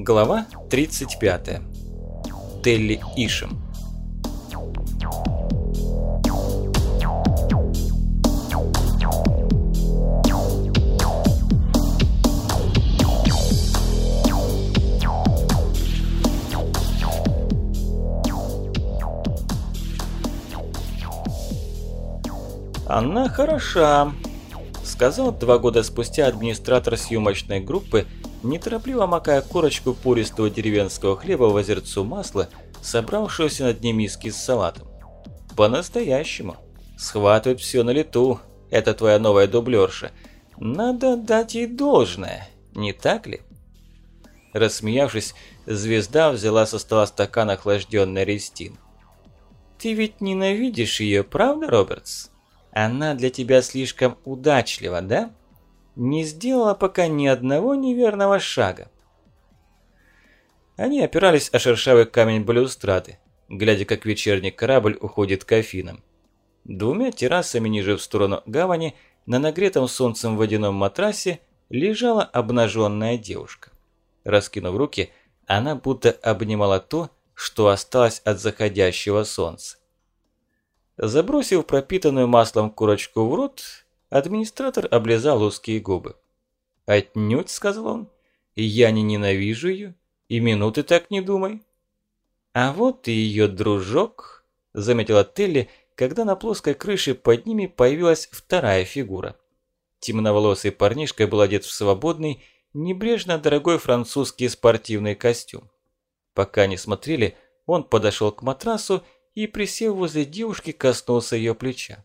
Глава 35. Телли Ишем. «Она хороша», – сказал два года спустя администратор съемочной группы, неторопливо макая корочку пористого деревенского хлеба в озерцу масла, собравшегося на дне миски с салатом. «По-настоящему. Схватывает все на лету. Это твоя новая дублерша. Надо дать ей должное, не так ли?» Рассмеявшись, звезда взяла со стола стакан охлажденной Рестин. «Ты ведь ненавидишь ее, правда, Робертс?» Она для тебя слишком удачлива, да? Не сделала пока ни одного неверного шага. Они опирались о шершавый камень балюстрады, глядя, как вечерний корабль уходит к Афинам. Двумя террасами ниже в сторону гавани на нагретом солнцем водяном матрасе лежала обнаженная девушка. Раскинув руки, она будто обнимала то, что осталось от заходящего солнца. Забросив пропитанную маслом курочку в рот, администратор облизал узкие губы. «Отнюдь», — сказал он, — «я не ненавижу ее, и минуты так не думай». «А вот и ее дружок», — заметила Телли, когда на плоской крыше под ними появилась вторая фигура. Темноволосый парнишка был одет в свободный, небрежно дорогой французский спортивный костюм. Пока не смотрели, он подошел к матрасу и, присев возле девушки, коснулся ее плеча.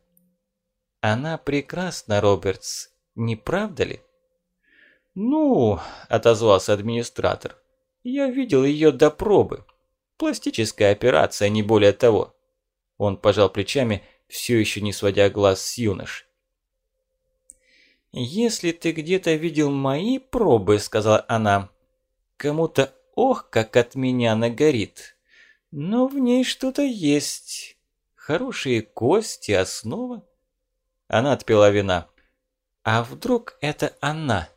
«Она прекрасна, Робертс, не правда ли?» «Ну», – отозвался администратор, – «я видел ее до пробы. Пластическая операция, не более того». Он пожал плечами, все еще не сводя глаз с юнош. «Если ты где-то видел мои пробы», – сказала она, – «кому-то ох, как от меня нагорит». Но в ней что-то есть. Хорошие кости, основа. Она отпила вина. А вдруг это она?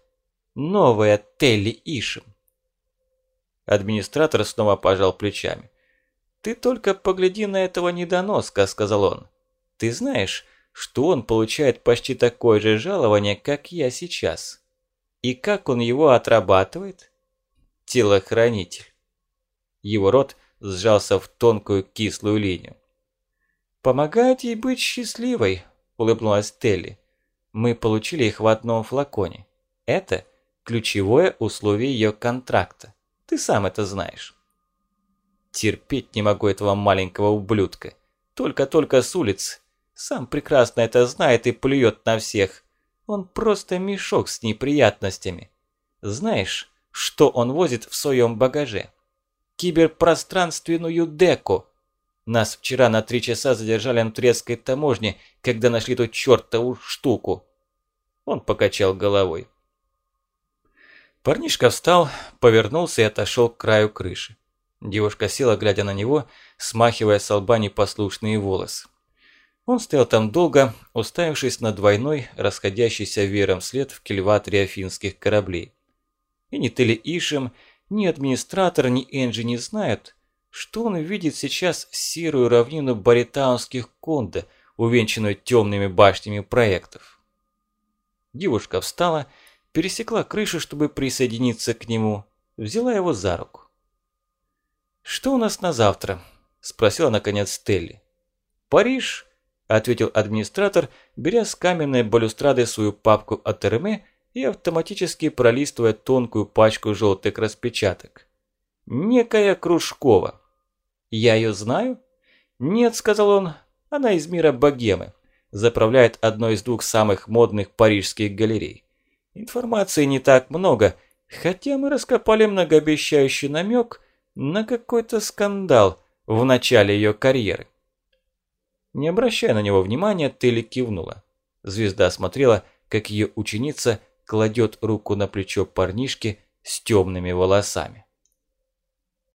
Новая Телли Ишем? Администратор снова пожал плечами. «Ты только погляди на этого недоноска», – сказал он. «Ты знаешь, что он получает почти такое же жалование, как я сейчас. И как он его отрабатывает? Телохранитель». Его рот – сжался в тонкую кислую линию. «Помогает ей быть счастливой», – улыбнулась Телли. «Мы получили их в одном флаконе. Это ключевое условие ее контракта. Ты сам это знаешь». Терпеть не могу этого маленького ублюдка. Только-только с улиц. Сам прекрасно это знает и плюет на всех. Он просто мешок с неприятностями. Знаешь, что он возит в своем багаже? киберпространственную деку. Нас вчера на три часа задержали на турецкой таможне, когда нашли ту чертову штуку. Он покачал головой. Парнишка встал, повернулся и отошел к краю крыши. Девушка села, глядя на него, смахивая с лба непослушные волосы. Он стоял там долго, уставившись на двойной, расходящийся веером след в кильваторе афинских кораблей. И ни Теле Ишем, ни администратор, ни Энджи не знают, что он видит сейчас серую равнину баритаунских конда, увенчанную темными башнями проектов. Девушка встала, пересекла крышу, чтобы присоединиться к нему, взяла его за руку. «Что у нас на завтра?» – спросила наконец Стелли. «Париж», – ответил администратор, беря с каменной балюстрады свою папку от Эрме и автоматически пролистывая тонкую пачку желтых распечаток. «Некая Кружкова». «Я ее знаю?» «Нет», – сказал он, – «она из мира богемы, заправляет одной из двух самых модных парижских галерей. Информации не так много, хотя мы раскопали многообещающий намек на какой-то скандал в начале ее карьеры». Не обращая на него внимания, Телли кивнула. Звезда смотрела, как ее ученица кладет руку на плечо парнишки с темными волосами.